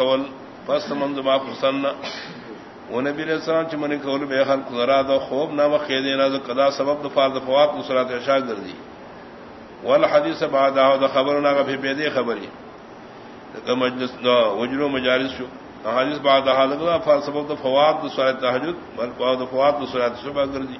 کول، پس منذ ما پسن و نبی علیہ السلام چ من کول بے خلق ذرا دو خوب نہ وقے دینا دو قضا سبب دو فرض دفار دفوات نصرات عشاء گردی والحدیث بعد دا خبر نہ کہ بے دی خبری کہ مجلس دو وجرو مجالس شو. حدیث بعد حالت فرض سبب دو فوات دو نصرات تہجد بل فوات نصرات صبح گردی